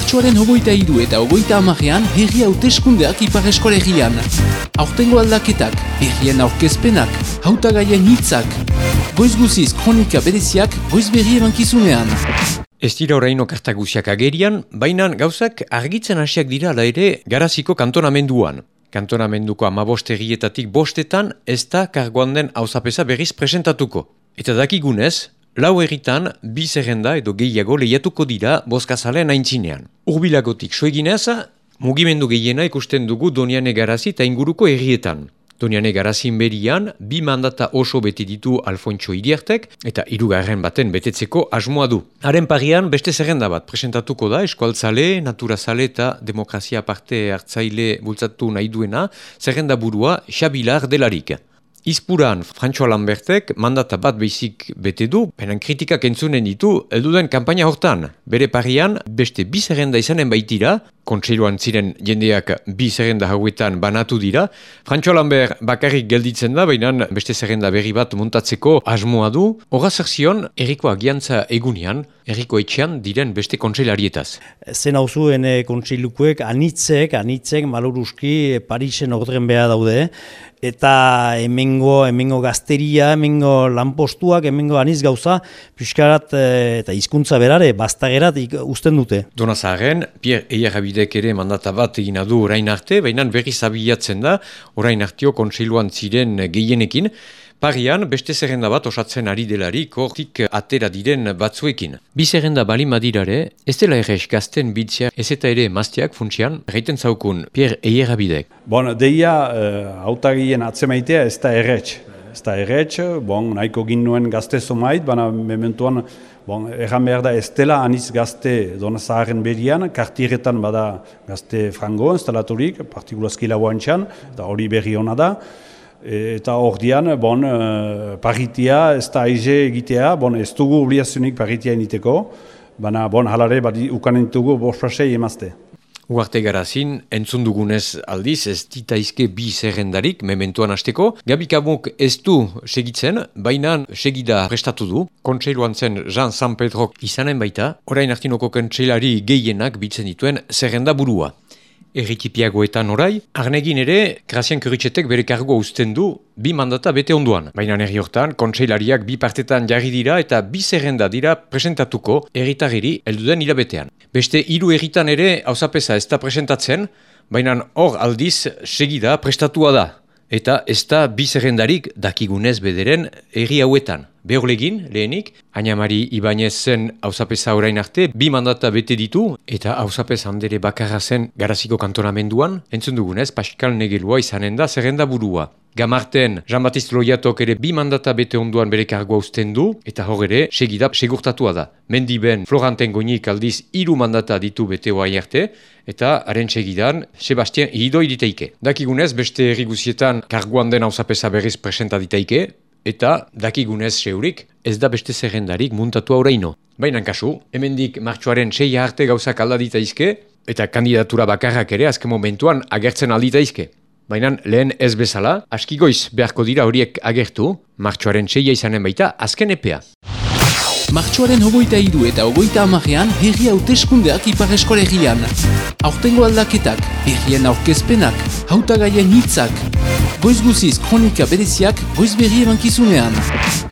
Martxoaren hogeita iru eta hogeita amarean herri hauteskundeak ipar eskolegian. Aurtengo aldaketak, herrien aurkezpenak, hautagaien hitzak. Goiz guziz kronika bereziak goiz berri emankizunean. Ez dira oraino kartaguziak agerian, baina gauzak argitzen hasiak dira ala ere garaziko kantonamenduan. Kantonamenduko amabosterrietatik bostetan ez da kargoan den hauzapesa berriz presentatuko. Eta dakigunez, lau erritan bi zerrenda edo gehiago lehiatuko dira boskazalean aintzinean. Urbilagotik soeginez, mugimendu gehiena ikusten dugu Doniane Garazi eta inguruko errietan. Doniane Garazin berian, bi mandata oso beti ditu Alfontxo Iriartek eta irugarren baten betetzeko asmoa du. Haren parian beste zerrenda bat presentatuko da eskualtzale, naturazale eta demokrazia parte hartzaile bultzatu nahi duena zerrenda burua Xabilar delarik. Izpuran, Frantxo Lambertek mandata bat behizik bete du, benen kritikak entzunen ditu, elduden kampaina hortan. Bere parian, beste bi zerrenda izanen baitira, kontseiluan ziren jendeak bi zerrenda hauetan banatu dira. Frantxo Lambert bakarrik gelditzen da, baina beste zerrenda berri bat muntatzeko asmoa du. Hora zerzion, eriko agiantza egunean, eriko etxean diren beste kontseilarietaz. Zen hau zuen kontseilukuek anitzek, anitzek maluruski Parisen ordren beha daude, eta hemengo hemengo gazteria, hemengo lanpostuak, hemengo aniz gauza, piskarat eta hizkuntza berare, bastagerat usten dute. Dona Pierre Eierabidek ere mandata bat egin adu orain arte, baina berri zabiatzen da, orain arteo kontseiluan ziren gehienekin, Parian, beste zerrenda bat osatzen ari delarik hortik atera diren batzuekin. Bi zerrenda bali madirare, ez dela errez gazten bitzea ez eta ere mazteak funtsian, reiten zaukun Pierre Eierabidek. Bon, deia, uh, atzemaitea ez da erretz. Ez da erretz, bon, nahiko ginuen gazte zomait, baina mementuan, bon, erran behar da ez dela aniz gazte dona zaharen berian, kartiretan bada gazte frango instalaturik, partikulazki lauan txan, eta hori berri hona da. Eta hor dian, bon, uh, paritia ez da aize egitea, bon, ez dugu obliazionik paritia initeko, baina bon, halare badi ukanen dugu borfrasei emazte. Uarte garazin, entzun dugunez aldiz, ez ditaizke bi zerrendarik, mementuan hasteko. Gabikabuk ez du segitzen, baina segida prestatu du. Kontseiluan zen Jean San Pedro izanen baita, orain hartinoko kontseilari gehienak bitzen dituen zerrenda burua. Errikipiagoetan orai, arnegin ere, Grazian Kuritxetek bere kargoa uzten du bi mandata bete onduan. Baina herri hortan, kontseilariak bi partetan jarri dira eta bi zerrenda dira presentatuko erritagiri elduden hilabetean. Beste hiru erritan ere hausapesa ez da presentatzen, baina hor aldiz segida prestatua da. Eta ez da bi zerrendarik dakigunez bederen erri hauetan. Behorlegin, lehenik, Ainamari Ibanez zen hausapesa orain arte, bi mandata bete ditu, eta hausapesa handere bakarra zen garaziko kantonamenduan, entzun dugunez, Pascal Negelua izanen da zerrenda burua. Gamarten, Jean-Baptiste Loiatok ere bi mandata bete onduan bere kargoa usten du, eta hor ere, segidap segurtatua da. Mendi ben, Floranten goinik aldiz hiru mandata ditu bete oai arte, eta haren segidan, Sebastien Hidoi diteike. Dakigunez, beste erriguzietan kargoan den hausapesa berriz presenta diteike, eta dakigunez seurik, ez da beste zerrendarik muntatu auraino. Baina kasu, hemendik martxoaren sei arte gauzak aldadita izke, eta kandidatura bakarrak ere azken momentuan agertzen aldita izke. Baina lehen ez bezala, askigoiz beharko dira horiek agertu, martxoaren seia izanen baita azken epea. Martxoaren hogeita iru eta hogeita amarean herri hauteskundeak ipar eskolegian. Aurtengo aldaketak, herrien aurkezpenak, hautagaien hitzak. Goiz guziz kronika bereziak goiz berri emankizunean.